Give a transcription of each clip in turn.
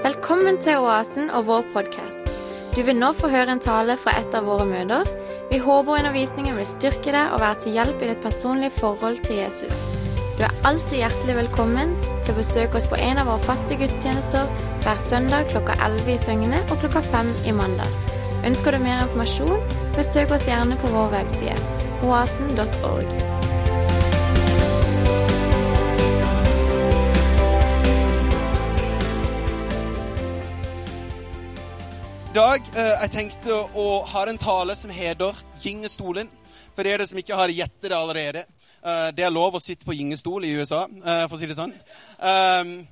Velkommen til Oasen og vår podkast. Du vil nå få høre en tale fra et av våre møter. Vi håper undervisningen vil styrke deg og være til hjelp i ditt personlige forhold til Jesus. Du er alltid hjertelig velkommen til å besøke oss på en av våre faste gudstjenester hver søndag klokka 11 i Søgne og klokka 5 i mandag. Ønsker du mer informasjon, besøk oss gjerne på vår webside oasen.org. I dag eh, jeg tenkte å ha en tale som heter 'Gyngestolen'. For dere som ikke har gjettet det allerede. Eh, det er lov å sitte på gyngestol i USA, eh, for å si det sånn. Um,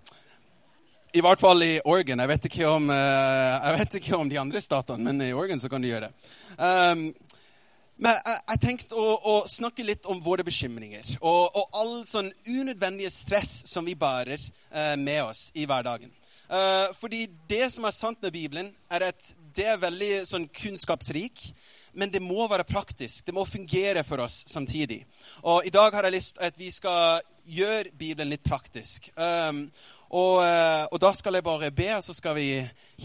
I hvert fall i Oregon. Jeg vet om, eh, jeg vet ikke om de andre statene, men i Oregon så kan de gjøre det. Um, men jeg, jeg tenkte å, å, snakke litt om våre bekymringer og, og all sånn unødvendige stress som vi bærer eh, med oss i hverdagen. Uh, fordi det som er sant med Bibelen, er at det er veldig sånn kunnskapsrik. Men det må være praktisk. Det må fungere for oss samtidig. Og i dag har jeg lyst til at vi skal gjøre Bibelen litt praktisk. Um, og, uh, og, da skal jeg bare be, og så skal vi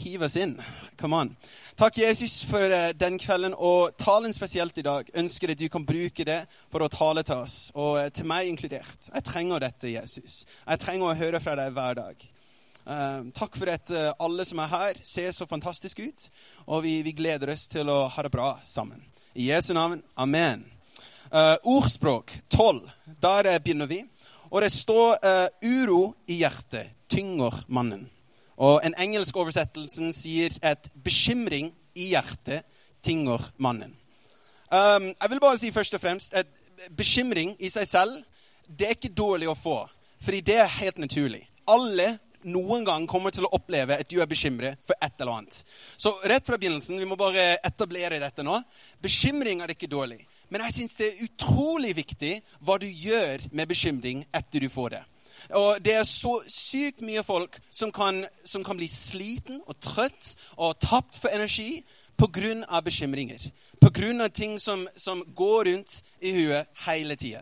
hive oss inn. Come on. Takk, Jesus, for uh, den kvelden og talen spesielt i dag. Ønsker at du kan bruke det for å tale til oss, og til meg inkludert. Jeg trenger dette, Jesus. Jeg trenger å høre fra deg hver dag. Uh, takk for at uh, alle som er her, ser så fantastisk ut. Og vi, vi, gleder oss til å ha det bra sammen. I Jesu navn. Amen. Uh, ordspråk 12. Der begynner vi. Og det står 'uro i hjertet tynger mannen'. Og En engelsk oversettelse sier at 'bekymring i hjertet tynger mannen'. Um, jeg vil bare si først og fremst at bekymring i seg selv det er ikke dårlig å få. Fordi det er helt naturlig. Alle noen gang kommer til å oppleve at du er bekymret for et eller annet. Så rett fra begynnelsen, vi må bare etablere dette nå. Bekymring er ikke dårlig. Men jeg syns det er utrolig viktig hva du gjør med bekymring etter du får det. Og det er så sykt mye folk som kan, som kan bli sliten og trøtt og tapt for energi pga. bekymringer. Pga. ting som, som går rundt i huet hele tida.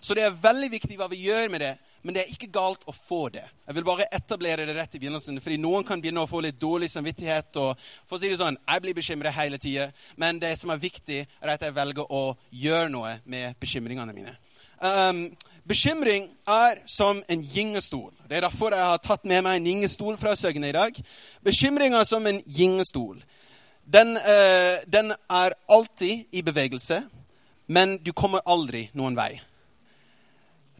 Så det er veldig viktig hva vi gjør med det men det er ikke galt å få det. Jeg vil bare etablere det rett i begynnelsen, fordi noen kan begynne å få litt dårlig samvittighet. og for å si det sånn, Jeg blir bekymret hele tida, men det som er viktig, er at jeg velger å gjøre noe med bekymringene mine. Um, bekymring er som en gyngestol. Det er derfor jeg har tatt med meg en gyngestol fra Søgne i dag. Bekymring er som en gyngestol. Den, uh, den er alltid i bevegelse, men du kommer aldri noen vei.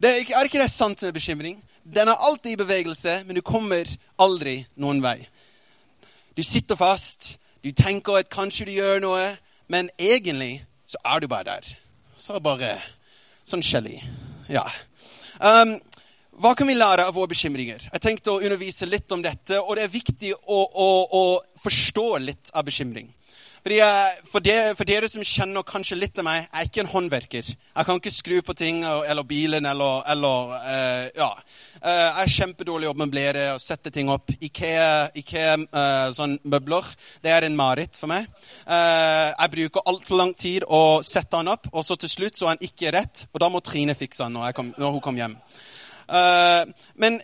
Det er, ikke, er ikke det sant med bekymring? Den er alltid i bevegelse, men du kommer aldri noen vei. Du sitter fast, du tenker at kanskje du gjør noe, men egentlig så er du bare der. Så bare sånn Shelly. Ja. Um, hva kan vi lære av våre bekymringer? Jeg tenkte å undervise litt om dette, og det er viktig å, å, å forstå litt av bekymring. Fordi for, dere, for, dere som kjenner kanskje litt av meg, jeg er ikke en håndverker. Jeg kan ikke skru på ting eller bilen eller, eller uh, Ja. Uh, jeg er kjempedårlig å møblere og sette ting opp. Ikea, Ikea uh, sånn møbler, det er en mareritt for meg. jeg bruker altfor lang tid å sette den opp, og så til slutt så er den ikke rett. Og da må Trine fikse den når, kom, når hun kommer hjem. men,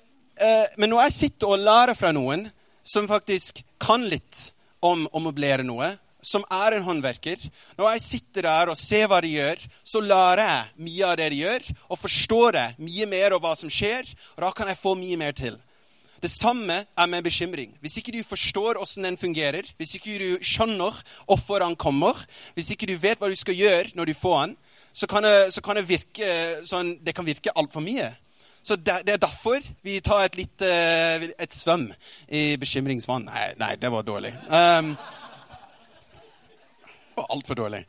men når jeg sitter og lærer fra noen som faktisk kan litt om å møblere noe, som er en håndverker, når jeg sitter der og ser hva de gjør, så lærer jeg mye av det de gjør, og forstår jeg mye mer av hva som skjer. Og da kan jeg få mye mer til. Det samme er med bekymring. Hvis ikke du forstår hvordan den fungerer, hvis ikke du skjønner hvorfor den kommer, hvis ikke du vet hva du skal gjøre når du får den, så kan det, så kan det virke sånn, det kan virke altfor mye. Så det, det, er derfor vi tar et lite et svøm i bekymringsvann. Nei, nei det var dårlig. Um, altfor dårlig.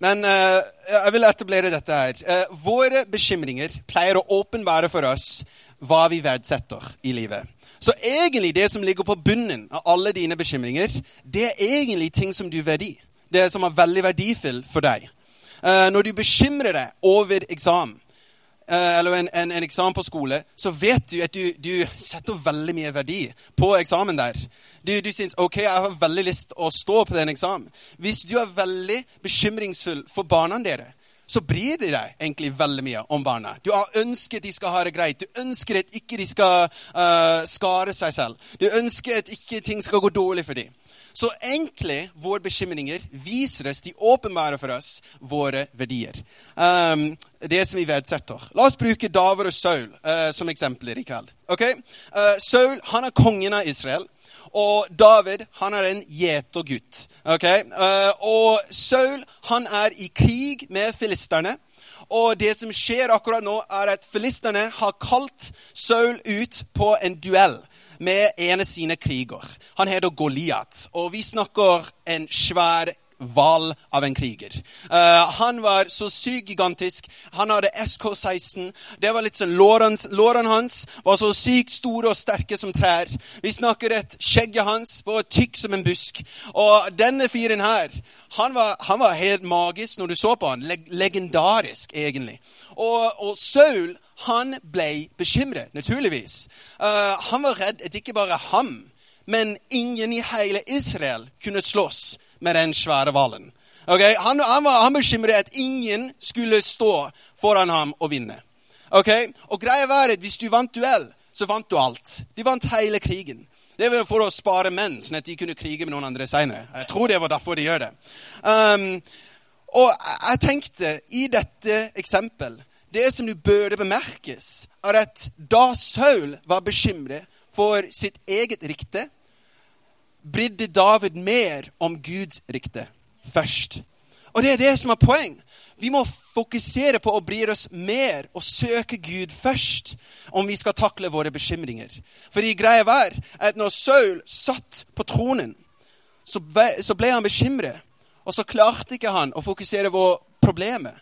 Men uh, jeg vil etablere dette her. Uh, våre bekymringer pleier å åpenbare for oss hva vi verdsetter i livet. Så egentlig det som ligger på bunnen av alle dine bekymringer, det er egentlig ting som du verdi. Det som er veldig verdifull for deg. Uh, når du bekymrer deg over eksamen, eller en, en, en, eksamen på skole, så vet du at du, du setter veldig mye verdi på eksamen der. Du, du syns ok, jeg har veldig lyst å stå på den eksamen. Hvis du er veldig bekymringsfull for barna dere, så bryr de deg egentlig veldig mye om barna. Du ønsker at de skal ha det greit. Du ønsker at ikke de skal uh, skade seg selv. Du ønsker at ikke ting skal gå dårlig for dem. Så egentlig, våre bekymringer viser oss, de åpenbare for oss, våre verdier. Um, det som vi verdsetter. La oss bruke David og Saul uh, som eksempler i kveld. Okay? Uh, Saul han er kongen av Israel. Og David han er en gjetergutt. Okay? Uh, og Saul han er i krig med filisterne. Og det som skjer akkurat nå, er at filisterne har kalt Saul ut på en duell med en av sine kriger. Han heter Goliat, og vi snakker en svær hval av en kriger. Uh, han var så sykt gigantisk. Han hadde SK-16. Det var litt sånn, Lårene hans var så sykt store og sterke som trær. Vi snakker et skjegget hans var tykk som en busk. Og denne fyren her, han var, han var, helt magisk når du så på han. Leg legendarisk, egentlig. Og, og Saul han ble bekymret, naturligvis. Uh, han var redd at ikke bare ham, men ingen i hele Israel kunne slåss med den svære hvalen. Okay? Han, han, var han bekymret at ingen skulle stå foran ham og vinne. Okay? Og greia var at hvis du vant duell, så vant du alt. De vant hele krigen. Det var for å spare menn, sånn at de kunne krige med noen andre seinere. Jeg tror det var derfor de gjør det. Um, og jeg tenkte, i dette eksempelet det som du burde bemerkes, er at da Saul var bekymret for sitt eget rykte, brydde David mer om Guds rykte først. Og det er det som er poeng. Vi må fokusere på å bry oss mer og søke Gud først om vi skal takle våre bekymringer. For i greia var at når Saul satt på tronen, så ble han bekymret. Og så klarte ikke han å fokusere på problemet.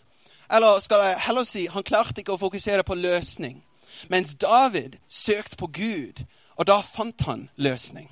Eller skal jeg heller si han klarte ikke å fokusere på løsning. Mens David søkte på Gud, og da fant han løsning.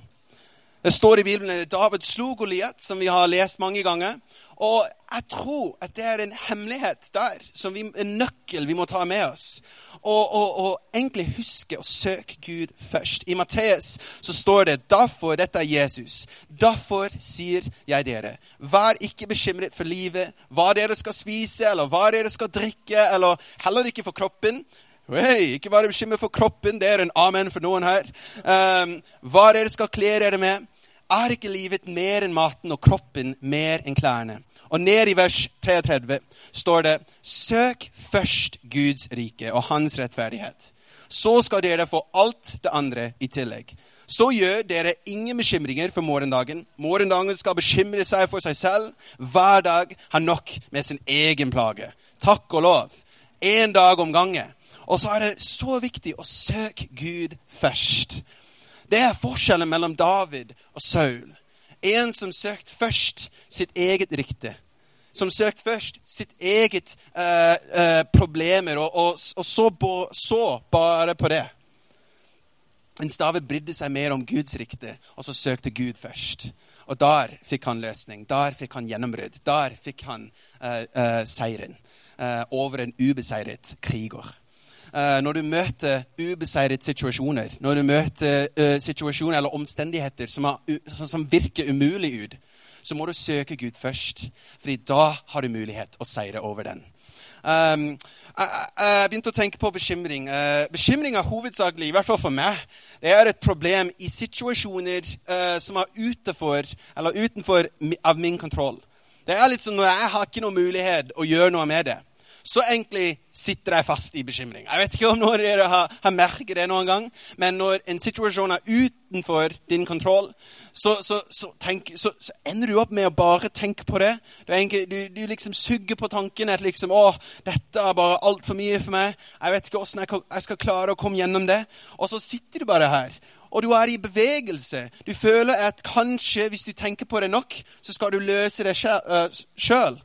Det står i Bibelen at David slo Goliat, som vi har lest mange ganger. Og jeg tror at det er en hemmelighet der, som vi, en nøkkel vi må ta med oss. Og, og, og egentlig huske å søke Gud først. I Matteus så står det derfor, dette er Jesus, derfor sier jeg dere, vær ikke bekymret for livet, hva dere skal spise, eller hva dere skal drikke, eller heller ikke for kroppen. Hey, ikke være bekymret for kroppen, det er en amen for noen her. Um, hva dere skal kle dere med. Er ikke livet mer enn maten og kroppen mer enn klærne? Og ned i vers 33 står det Søk først Guds rike og hans rettferdighet. Så skal dere få alt det andre i tillegg. Så gjør dere ingen bekymringer for morgendagen. Morgendagen skal bekymre seg for seg selv. Hver dag har nok med sin egen plage. Takk og lov. Én dag om gangen. Og så er det så viktig å søke Gud først. Det er forskjellen mellom David og Saul. En som søkte først sitt eget rykte. Som søkte først sitt eget uh, uh, problemer, og, og, og så, bo, så, bare på det. Mens David brydde seg mer om Guds rykte, og så søkte Gud først. Og der fikk han løsning. Der fikk han gjennombrudd. Der fikk han uh, seieren over en ubeseiret kriger. Uh, når du møter ubeseiret situasjoner, når du møter uh, situasjoner eller omstendigheter som, er, som, virker umulig ut, så må du søke Gud først. fordi da har du mulighet å seire over den. Um, jeg, jeg, begynte å tenke på bekymring. Uh, bekymring er hovedsakelig, i hvert fall for meg, det er et problem i situasjoner som er utenfor, eller utenfor av min kontroll. Det er litt sånn når jeg har ikke noen mulighet å gjøre noe med det så egentlig sitter jeg fast i bekymring. Jeg vet ikke om noen av dere har, har merket det noen gang, men når en situasjon er utenfor din kontroll, så, så, så, tenk, så, ender du opp med å bare tenke på det. Du, egentlig, du, du liksom sugger på tanken at liksom, å, dette er bare altfor mye for meg. Jeg vet ikke hvordan jeg, jeg skal klare å komme gjennom det. Og så sitter du bare her og du er i bevegelse. Du føler at kanskje, hvis du tenker på det nok, så skal du løse det sjøl.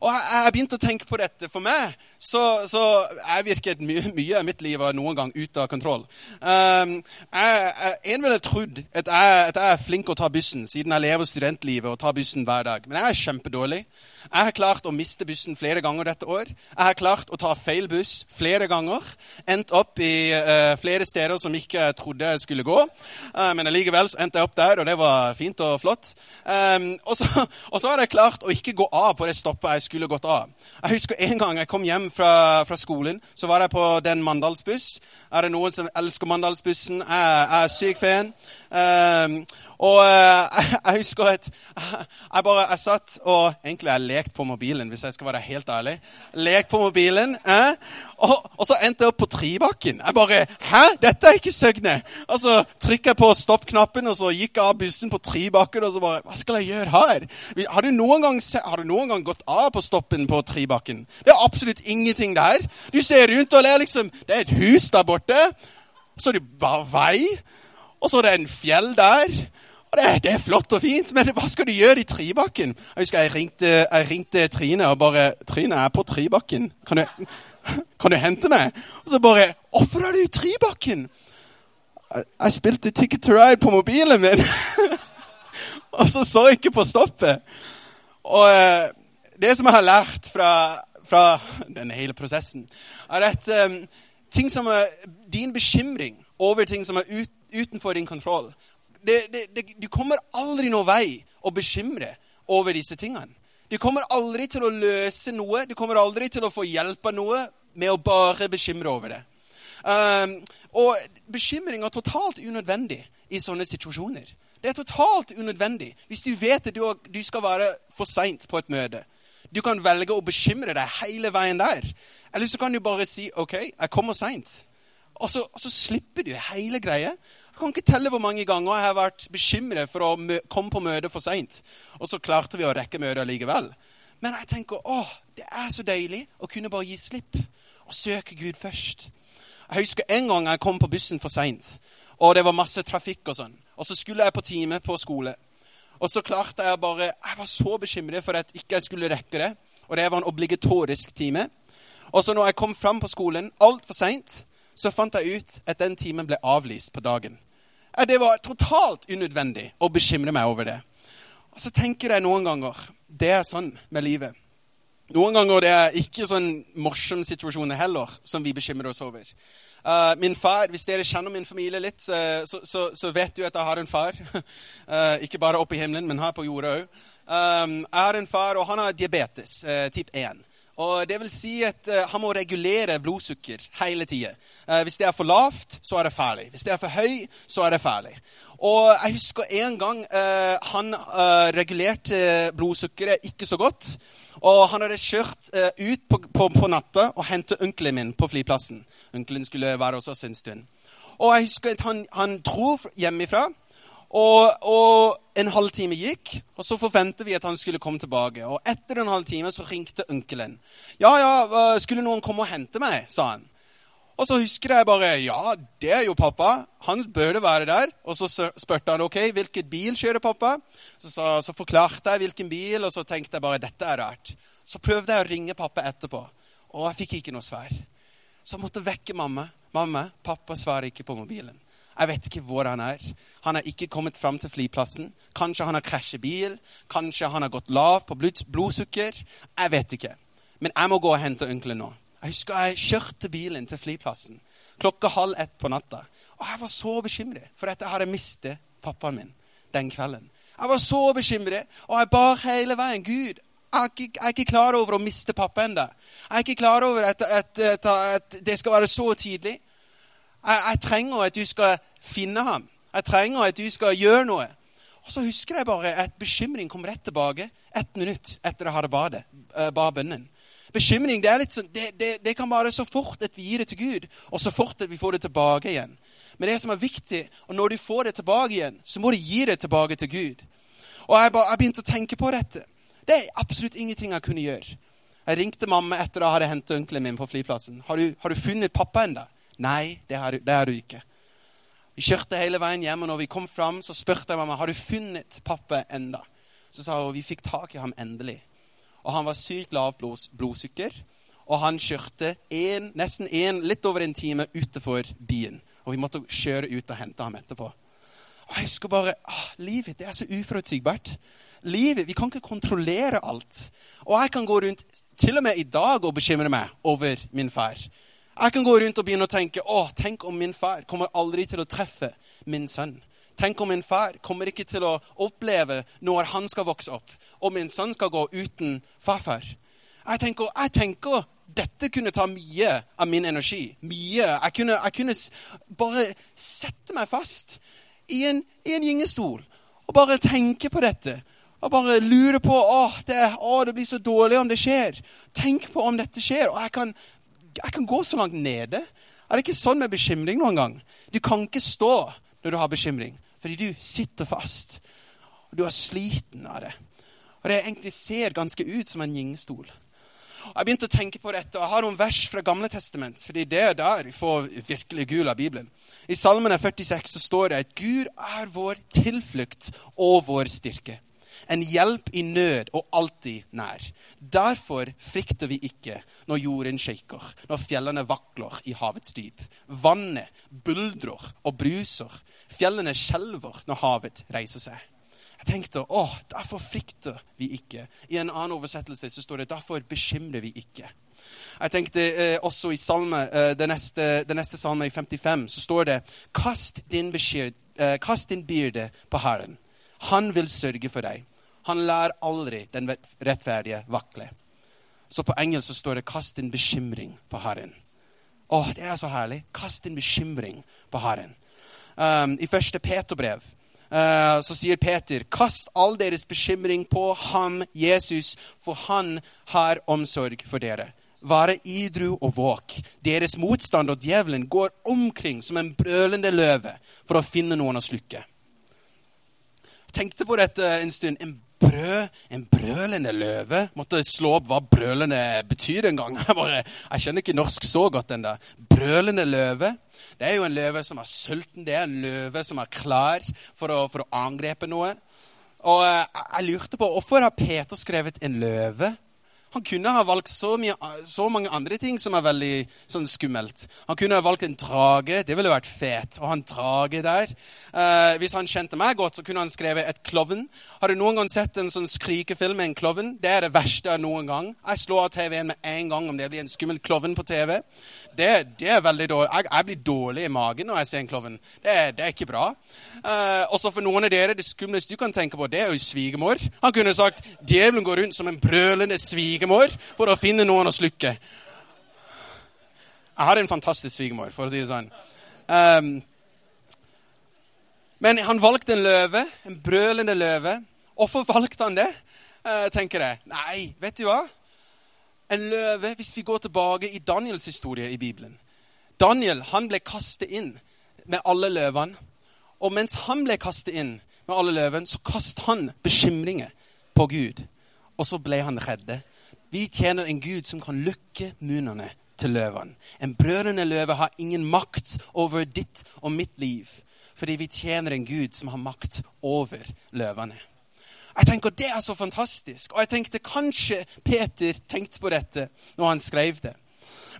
Og jeg, jeg begynte å tenke på dette. For meg så, så jeg virket mye, mye av mitt liv var noen gang ute av kontroll. Um, jeg, jeg, en ville trodd at jeg, at jeg, er flink å ta bussen, siden jeg lever studentlivet og tar bussen hver dag. Men jeg er kjempedårlig. Jeg har klart å miste bussen flere ganger dette år. Jeg har klart å ta feil buss flere ganger. Endt opp i uh, flere steder som ikke jeg trodde jeg skulle gå. Uh, men allikevel endte jeg opp der, og det var fint og flott. Um, og, så, og, så, har jeg klart å ikke gå av på det stoppet jeg skulle gått av. Jeg husker en gang jeg kom hjem fra, fra skolen, så var jeg på den Mandalsbuss. Er det noen som elsker Mandalsbussen? Jeg, jeg er syk fan. Um, og uh, jeg husker at jeg bare jeg satt og Egentlig har jeg lekt på mobilen, hvis jeg skal være helt ærlig. Lekt på mobilen, eh? og, og, så endte jeg opp på Tribakken. Jeg bare Hæ? Dette er ikke Søgne! Og så trykka jeg på stopp-knappen, og så gikk jeg av bussen på Tribakken. Og så bare Hva skal jeg gjøre her? Har du noen gang, du noen gang gått av på stoppen på Tribakken? Det er absolutt ingenting der. Du ser rundt, og det er liksom Det er et hus der borte. Så er det bare vei. Og så er det en fjell der. Og det, det, er flott og fint, men hva skal du gjøre i Tribakken? Jeg husker jeg ringte, jeg ringte Trine og bare 'Trine, jeg er på Tribakken. Kan du, kan du hente meg?' Og så bare 'Hvorfor er du i Tribakken?' Jeg, jeg spilte Ticket to Ride på mobilen min. og så så jeg ikke på stoppet. Og eh, det som jeg har lært fra, fra denne hele prosessen, er at um, ting som er din bekymring over ting som er ut, utenfor din kontroll det, det, det, Du kommer aldri noen vei å bekymre over disse tingene. Du kommer aldri til å løse noe, du kommer aldri til å få hjelp av noe med å bare bekymre over det. Um, og bekymring er totalt unødvendig i sånne situasjoner. Det er totalt unødvendig hvis du vet at du, du skal være for seint på et møte. Du kan velge å bekymre deg hele veien der. Eller så kan du bare si OK, jeg kommer seint. Og, og så, slipper du hele greia. Jeg kan ikke telle hvor mange ganger jeg har vært bekymret for å komme på møte for seint. Og så klarte vi å rekke møtet likevel. Men jeg tenker åh, det er så deilig å kunne bare gi slipp og søke Gud først. Jeg husker en gang jeg kom på bussen for seint, og det var masse trafikk og sånn. Og så skulle jeg på time på skole. Og så klarte jeg bare Jeg var så bekymret for at ikke jeg skulle rekke det. Og det var en obligatorisk time. Og så når jeg kom fram på skolen altfor seint, så fant jeg ut at den timen ble avlyst på dagen. Det var totalt unødvendig å bekymre meg over det. Og så tenker jeg noen ganger Det er sånn med livet. Noen ganger det er ikke sånn morsomme situasjoner heller som vi bekymrer oss over. Uh, min far, Hvis dere kjenner min familie litt, så, så, så, vet du at jeg har en far. Uh, ikke bare oppe i himmelen, men her på jorda òg. Um, jeg har en far, og han har diabetes, type 1. Og det vil si at uh, Han må regulere blodsukker hele tida. Uh, hvis det er for lavt, så er det farlig. Hvis det er for høy, så er det farlig. Og Jeg husker en gang uh, han regulerte blodsukkeret ikke så godt. Og Han hadde kjørt ut på, på, på, natta og hentet onkelen min på flyplassen. Onkelen skulle være hos oss en stund. Og jeg husker at Han, han dro hjemmefra. Og, og, en halvtime gikk, og så forventet vi at han skulle komme tilbake. Og etter en halvtime så ringte onkelen. 'Ja, ja, skulle noen komme og hente meg?' sa han. Og så husker jeg bare 'Ja, det er jo pappa. Han burde være der.' Og så spurte han 'Ok, hvilken bil kjører pappa?' Så, så, så forklarte jeg hvilken bil, og så tenkte jeg bare 'Dette er rart'. Så prøvde jeg å ringe pappa etterpå, og jeg fikk ikke noe svar. Så jeg måtte vekke mamma. 'Mamma, pappa svarer ikke på mobilen.' Jeg vet ikke hvor han er. Han er ikke kommet fram til flyplassen. Kanskje han har krasjet bil. Kanskje han har gått lav på blodsukker. Jeg vet ikke. Men jeg må gå og hente onkelen nå. Jeg husker jeg kjørte bilen til flyplassen klokka halv ett på natta. Og jeg var så bekymret for at jeg hadde mistet pappaen min den kvelden. Jeg var så bekymret, og jeg bar hele veien. Gud, jeg er, ikke, jeg er ikke klar over å miste pappa ennå. Jeg er ikke klar over at, at, at, at det skal være så tidlig. Jeg, jeg, trenger at du skal finne ham. Jeg trenger at du skal gjøre noe. Og så husker jeg bare at bekymring kom rett tilbake ett minutt etter jeg hadde badet, uh, ba bønnen. Bekymring det, sånn, det, det, det, kan være så fort at vi gir det til Gud, og så fort at vi får det tilbake igjen. Men det som er viktig, og når du får det tilbake igjen, så må du gi det tilbake til Gud. Og jeg, ba, jeg begynte å tenke på dette. Det er absolutt ingenting jeg kunne gjøre. Jeg ringte mamma etter at jeg hadde hentet onkelen min på flyplassen. Har du, har du funnet pappa ennå? Nei, det har, det har du ikke. Vi kjørte hele veien hjem, og når vi kom fram, så spurte jeg mamma har du funnet pappa enda. Så sa hun vi fikk tak i ham endelig. Og han var sykt lav blod, blodsukker. Og han kjørte en, nesten en, litt over en time utenfor byen. Og vi måtte kjøre ut og hente ham etterpå. Og jeg husker bare ah, Livet det er så uforutsigbart. livet Vi kan ikke kontrollere alt. Og jeg kan gå rundt til og med i dag og bekymre meg over min far. Jeg kan gå rundt og begynne å tenke å, tenk om min far kommer aldri til å treffe min sønn. Tenk om min far kommer ikke til å oppleve når han skal vokse opp, og min sønn skal gå uten farfar. Jeg tenker, jeg tenker dette kunne ta mye av min energi. Mye. Jeg kunne, jeg kunne bare sette meg fast i en, i en gyngestol og bare tenke på dette. Og bare lure på åh det, åh, det blir så dårlig om det skjer. Tenk på om dette skjer. Og jeg kan, jeg kan gå så langt nede. Er det ikke sånn med bekymring noen gang? Du kan ikke stå når du har bekymring, fordi du sitter fast. Og du er sliten av det. Og det egentlig ser ganske ut som en gyngestol. Jeg begynte å tenke på dette, og jeg har noen vers fra Gamle testament. fordi det er der vi får virkelig gul av Bibelen. I Salmene 46 så står det at Gud er vår tilflukt og vår styrke. En hjelp i nød og alltid nær. Derfor frykter vi ikke når jorden shaker, når fjellene vakler i havets dyp. Vannet buldrer og bruser. Fjellene skjelver når havet reiser seg. Jeg tenkte å, derfor frykter vi ikke. I en annen oversettelse så står det derfor bekymrer vi ikke. Jeg tenkte eh, også i salme, eh, det, neste, det neste salme i 55 så står det kast din, beskjed, eh, kast din byrde på Herren. Han vil sørge for deg. Han lar aldri den rettferdige vakle. Så på engelsk så står det 'kast din bekymring på Herren'. Å, det er så herlig. Kast din bekymring på Herren. Um, I første Peterbrev uh, så sier Peter, kast all deres bekymring på ham, Jesus, for han har omsorg for dere. Være idru og våk. Deres motstand og djevelen går omkring som en brølende løve for å finne noen å slukke. Jeg tenkte på dette en stund. En brød, en brølende løve. Måtte slå opp hva brølende betyr en gang. Jeg, bare, jeg kjenner ikke norsk så godt ennå. Brølende løve. Det er jo en løve som er sulten. Det er en løve som er klar for å, for å angrepe noe. Og eh, jeg lurte på hvorfor har Peter skrevet en løve? Han kunne ha valgt så, mye, så, mange andre ting som er veldig sånn skummelt. Han kunne ha valgt en drage. Det ville vært fet. Å ha en drage der. Eh, hvis han kjente meg godt, så kunne han skrevet et klovn. Har du noen gang sett en sånn skrikefilm med en klovn? Det er det verste av noen gang. Jeg slår av TV-en med en gang om det blir en skummel klovn på TV. Det, det, er veldig dårlig. Jeg, jeg, blir dårlig i magen når jeg ser en klovn. Det, det, er ikke bra. Eh, også for noen av dere, det skumleste du kan tenke på, det er jo svigermor. Han kunne sagt djevelen går rundt som en brølende svigermor svigermor for å finne noen å slukke. Jeg har en fantastisk svigermor, for å si det sånn. Um, men han valgte en løve, en brølende løve. Hvorfor valgte han det, uh, tenker jeg. Nei, vet du hva? En løve, hvis vi går tilbake i Daniels historie i Bibelen Daniel han ble kastet inn med alle løvene. Og mens han ble kastet inn med alle løvene, så kastet han bekymringer på Gud. Og så ble han redde. Vi tjener en Gud som kan lukke munnene til løvene. En brødrende løve har ingen makt over ditt og mitt liv. Fordi vi tjener en Gud som har makt over løvene. Jeg tenker Det er så fantastisk. Og jeg tenkte kanskje Peter tenkte på dette når han skrev det.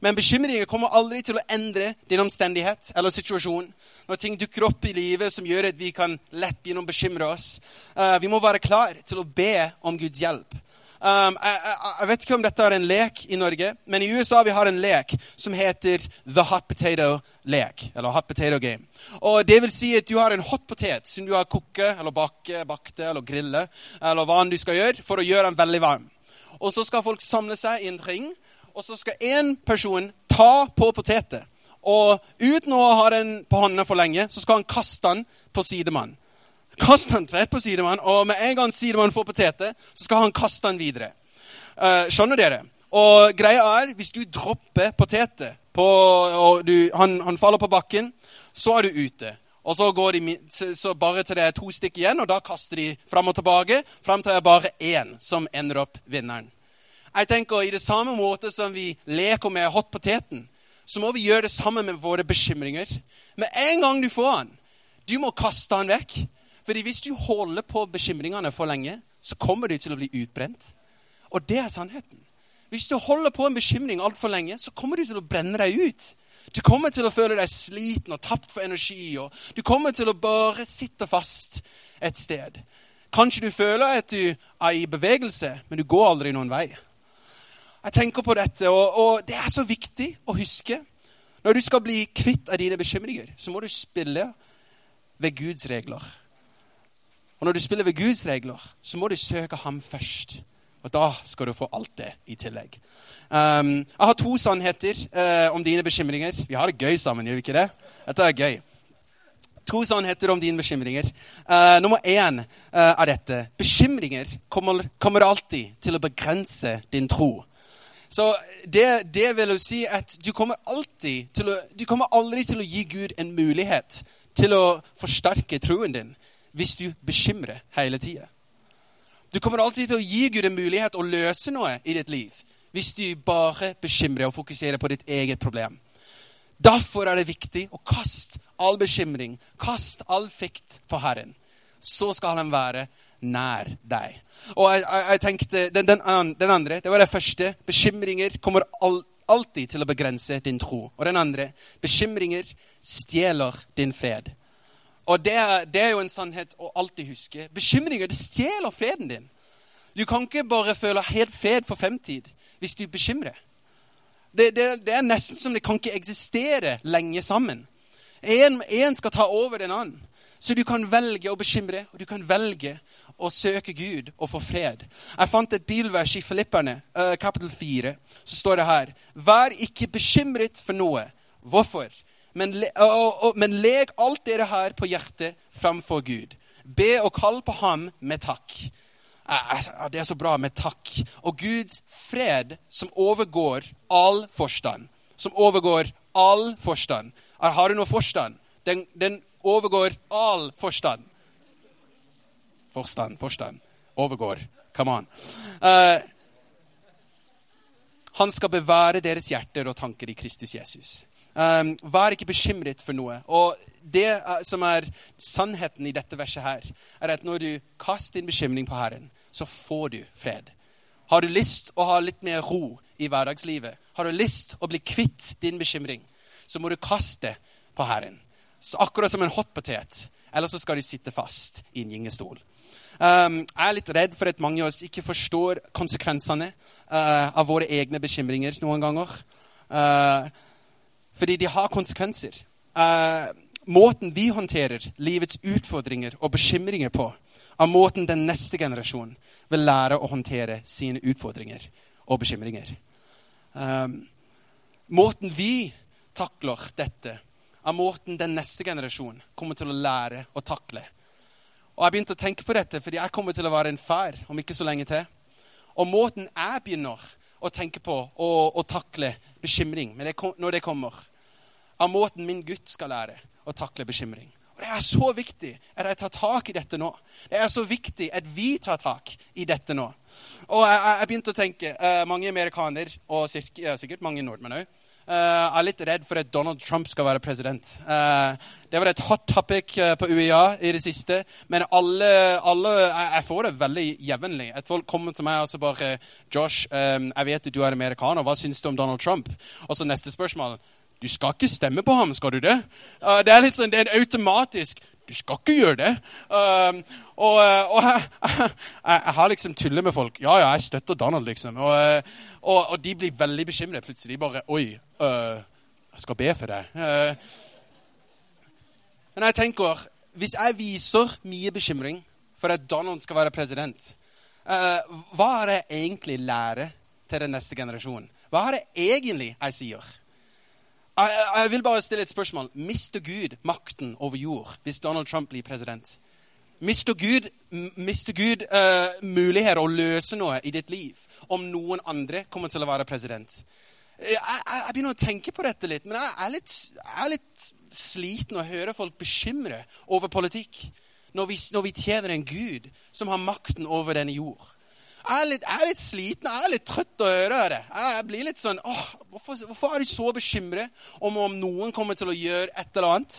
Men bekymringer kommer aldri til å endre din omstendighet eller situasjon. Når ting dukker opp i livet som gjør at vi kan lett begynne å bekymre oss. Uh, vi må være klar til å be om Guds hjelp. Um, jeg, jeg, jeg, vet ikke om dette er en lek i Norge, men i USA vi har en lek som heter The Hot Potato Lek. Eller Hot Potato Game. Og Det vil si at du har en hot potet som du har koke, eller bakke, bakte eller grille, eller hva enn du skal gjøre, for å gjøre den veldig varm. Og Så skal folk samle seg i en ring, og så skal én person ta på potetet. Og uten å ha den på hånda for lenge, så skal han kaste den på sidemannen kaster den rett på sidemannen, og med en gang sidemannen får poteter, så skal han kaste den videre. Uh, skjønner dere? Og greia er, hvis du dropper poteter, og du, han, han, faller på bakken, så er du ute. Og så går de så bare til det er to stikk igjen, og da kaster de fram og tilbake. Fram til det er bare én som ender opp vinneren. Jeg tenker I det samme måte som vi leker med hot poteten, så må vi gjøre det samme med våre bekymringer. Med en gang du får den, du må kaste den vekk. Fordi hvis du holder på bekymringene for lenge, så kommer du til å bli utbrent. Og det er sannheten. Hvis du holder på en bekymring altfor lenge, så kommer du til å brenne deg ut. Du kommer til å føle deg sliten og tapt for energi. og Du kommer til å bare sitte fast et sted. Kanskje du føler at du er i bevegelse, men du går aldri noen vei. Jeg tenker på dette, og, og det er så viktig å huske. Når du skal bli kvitt av dine bekymringer, så må du spille ved Guds regler. Og når du spiller ved Guds regler, så må du søke ham først. Og da skal du få alt det i tillegg. Um, jeg har to sannheter uh, om dine bekymringer. Vi har det gøy sammen, gjør vi ikke det? Dette er gøy. To sannheter om dine bekymringer. Uh, nummer én uh, er dette. Bekymringer kommer, kommer, alltid til å begrense din tro. Så det, det vil jo si at du kommer, til å, du kommer aldri til å gi Gud en mulighet til å forsterke troen din hvis du bekymrer hele tida. Du kommer alltid til å gi Gud en mulighet å løse noe i ditt liv hvis du bare bekymrer og fokuserer på ditt eget problem. Derfor er det viktig å kaste all bekymring, kaste all frykt på Herren. Så skal han være nær deg. Og jeg, jeg, jeg tenkte, den, den, den, andre, det var det første. Bekymringer kommer all, alltid til å begrense din tro. Og den andre, bekymringer stjeler din fred. Og det er, det er, jo en sannhet å alltid huske. Bekymringer det stjeler freden din. Du kan ikke bare føle helt fred for fremtid hvis du bekymrer. Det, det, det er nesten som det kan ikke eksistere lenge sammen. En, skal ta over den annen. Så du kan velge å bekymre, og du kan velge å søke Gud og få fred. Jeg fant et bilvers i Filipperne, uh, kapittel 4. Så står det her Vær ikke bekymret for noe. Hvorfor? Men, og, og, men leg alt dere har på hjertet framfor Gud. Be og kall på ham med takk. Det er så bra med takk. Og Guds fred, som overgår all forstand. Som overgår all forstand. Har du noe forstand? Den, den overgår all forstand. Forstand, forstand. Overgår. Come on. Uh, han skal bevare deres hjerter og tanker i Kristus Jesus. Um, vær ikke bekymret for noe. Og det uh, som er sannheten i dette verset, her, er at når du kaster din bekymring på Herren, så får du fred. Har du lyst å ha litt mer ro i hverdagslivet, har du lyst å bli kvitt din bekymring, så må du kaste på Herren. Så akkurat som en hotpotet. Eller så skal du sitte fast i en gyngestol. Um, jeg er litt redd for at mange av oss ikke forstår konsekvensene uh, av våre egne bekymringer noen ganger. Uh, fordi de har konsekvenser. Uh, måten vi håndterer livets utfordringer og bekymringer på, er måten den neste generasjonen vil lære å håndtere sine utfordringer og bekymringer. Uh, måten vi takler dette, er måten den neste generasjonen kommer til å lære å takle. Og Jeg begynte å tenke på dette fordi jeg kommer til å være en far om ikke så lenge til. Og måten jeg begynner å tenke på og, og takle bekymring det, når det kommer. Av måten min gutt skal lære å takle bekymring. Og Det er så viktig at jeg tar tak i dette nå. Det er så viktig at vi tar tak i dette nå. Og jeg, jeg begynte å tenke uh, Mange amerikanere, og sikkert mange nordmenn òg, Uh, er litt redd for at Donald Trump skal være president. Uh, det var et hot topic uh, på UiA i det siste. Men alle, alle jeg, jeg, får det veldig jevnlig. At folk kommer til meg og så bare Josh, um, jeg vet at du er amerikaner. Hva syns du om Donald Trump? Og så neste spørsmål. Du skal ikke stemme på ham, skal du det? det er litt sånn, det er automatisk. Du skal ikke gjøre det. Um, og, og jeg, jeg, jeg, har liksom tullet med folk. Ja, ja, jeg støtter Donald, liksom. Og, og, og de blir veldig bekymret plutselig. bare, Oi, Uh, jeg skal be for deg. Uh, men jeg tenker, hvis jeg viser mye bekymring for at Donald skal være president, uh, hva er det egentlig lærer til den neste generasjonen? Hva er det egentlig jeg sier? Jeg, jeg vil bare stille et spørsmål. Mister Gud makten over jord hvis Donald Trump blir president? Mister Gud, mister Gud uh, mulighet å løse noe i ditt liv om noen andre kommer til å være president? Jeg, jeg, jeg, begynner å tenke på dette litt, men jeg er litt, jeg er litt sliten å høre folk bekymre over politikk når vi, når vi, tjener en Gud som har makten over denne jord. Jeg er litt, er litt sliten, jeg er litt trøtt å høre. Jeg blir litt sånn åh, hvorfor, hvorfor, er du så bekymret om om noen kommer til å gjøre et eller annet?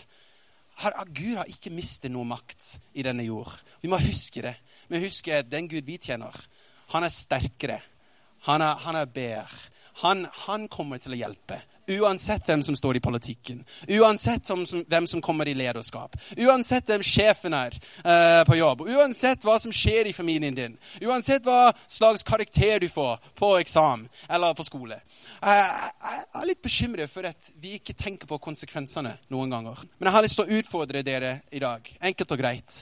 Her, Gud har ikke mistet noe makt i denne jord. Vi må huske det. Vi må huske at den Gud vi tjener, han er sterkere. Han er, er bedre. Han, han, kommer til å hjelpe Uansett hvem som står i politikken, uansett hvem som, kommer i lederskap, uansett hvem sjefen er uh, på jobb, uansett hva som skjer i familien din, uansett hva slags karakter du får på eksamen eller på skole. Jeg, jeg er litt bekymret for at vi ikke tenker på konsekvensene noen ganger. Men jeg har lyst til å utfordre dere i dag, enkelt og greit.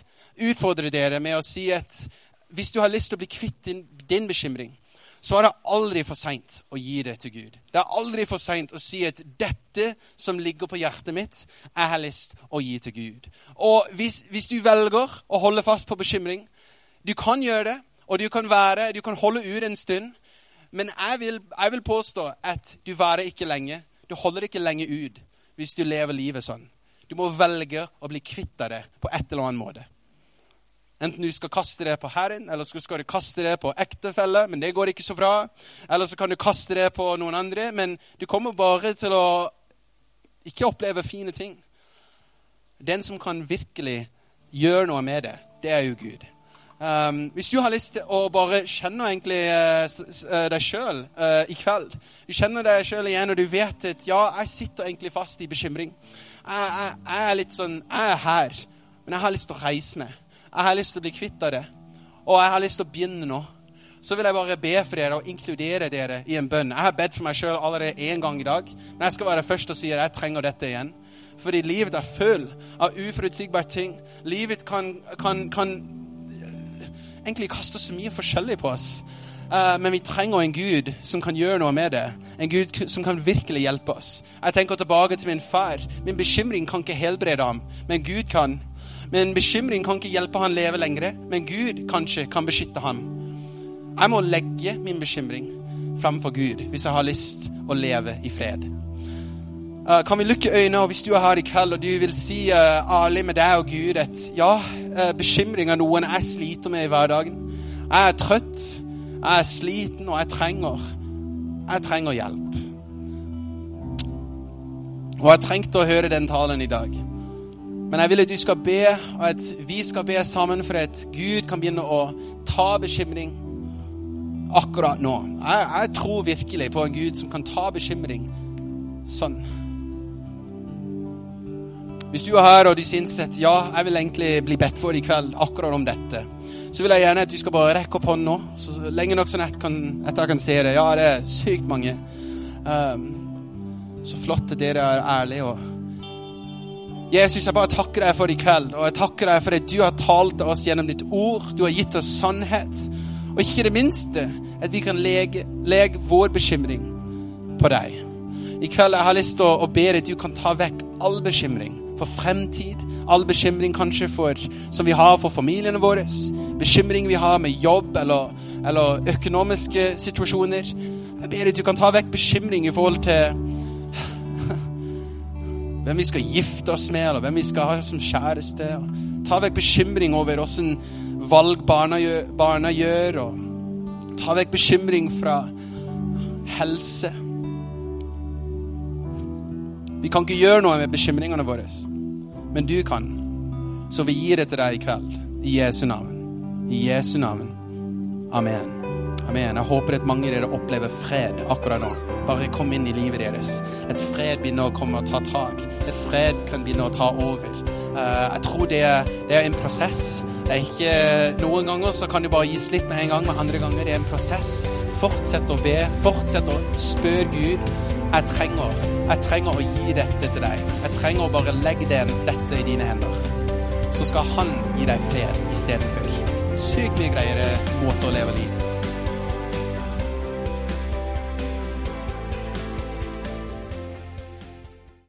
Utfordre dere med å si at hvis du har lyst til å bli kvitt din, din bekymring, så er det aldri for seint å gi det til Gud. Det er aldri for seint å si at dette som ligger på hjertet mitt, jeg har lyst å gi til Gud. Og hvis, hvis du velger å holde fast på bekymring Du kan gjøre det, og du kan, være, du kan holde ut en stund. Men jeg vil, jeg vil påstå at du varer ikke lenge. Du holder ikke lenge ut hvis du lever livet sånn. Du må velge å bli kvitt av det på et eller annet måte. Enten du skal kaste det på Herren, eller så skal du kaste det på ektefelle, men det går ikke så bra. Eller så kan du kaste det på noen andre, men du kommer bare til å ikke oppleve fine ting. Den som kan virkelig gjøre noe med det, det er jo Gud. Um, hvis du har lyst til å bare kjenne egentlig uh, deg sjøl uh, i kveld Du kjenner deg sjøl igjen, og du vet at ja, jeg sitter egentlig fast i bekymring. Jeg, jeg, jeg er litt sånn Jeg er her, men jeg har lyst til å reise meg. Jeg har lyst til å bli kvitt av det. Og jeg har lyst til å begynne nå. Så vil jeg bare be for dere og inkludere dere i en bønn. Jeg har bedt for meg sjøl allerede én gang i dag. Men jeg skal være først og si at jeg trenger dette igjen. Fordi livet er full av uforutsigbare ting. Livet kan, kan, kan egentlig kaste så mye forskjellig på oss. Uh, men vi trenger en Gud som kan gjøre noe med det. En Gud som kan virkelig hjelpe oss. Jeg tenker tilbake til min far. Min bekymring kan ikke helbrede ham, men Gud kan. Men bekymring kan ikke hjelpe han leve lenger. Men Gud kanskje kan beskytte ham. Jeg må legge min bekymring framfor Gud hvis jeg har lyst å leve i fred. Uh, kan vi lukke øynene, og hvis du er her i kveld og du vil si uh, ærlig med deg og Gud at ja, uh, bekymring er noen jeg sliter med i hverdagen. Jeg er trøtt, jeg er sliten, og jeg trenger jeg trenger hjelp. Og jeg trengte å høre den talen i dag. Men jeg vil at du skal be, og at vi skal be sammen for at Gud kan begynne å ta bekymring akkurat nå. Jeg, jeg tror virkelig på en Gud som kan ta bekymring sånn. Hvis du er her og du syns at ja, jeg vil egentlig bli bedt for i kveld akkurat om dette, så vil jeg gjerne at du skal bare rekke opp hånden nå, så lenge nok sånn at jeg kan se det. Ja, det er sykt mange. Um, så flott at dere er ærlige. og Jesus, jeg bare takker deg for i kveld, og jeg takker deg for at du har talt til oss gjennom ditt ord. Du har gitt oss sannhet. Og ikke det minste at vi kan lege, lege vår bekymring på deg. I kveld jeg har lyst til å, å be deg at du kan ta vekk all bekymring for fremtid. All bekymring kanskje for, som vi har for familiene våre. Bekymring vi har med jobb eller, eller økonomiske situasjoner. Jeg ber deg at du kan ta vekk bekymring i forhold til hvem vi skal gifte oss med, eller hvem vi skal ha som kjæreste. Ta vekk bekymring over åssen valg barna gjør, barna gjør, og ta vekk bekymring fra helse. Vi kan ikke gjøre noe med bekymringene våre, men du kan. Så vi gir det til deg i kveld. I Jesu navn. I Jesu navn. Amen. Amen. Jeg håper at mange av dere opplever fred akkurat nå. Bare kom inn i livet deres. Et fred begynner å komme og ta tak. Et fred kan begynne å ta over. Uh, jeg tror det er, det er, en prosess. Det er ikke, noen ganger så kan du bare gi slipp med en gang, men andre ganger det er en prosess. Fortsett å be. Fortsett å spørre Gud. Jeg trenger, jeg trenger å gi dette til deg. Jeg trenger å bare legge den, dette i dine hender. Så skal han gi deg fred istedenfor. Sykt mye greiere måte å leve livet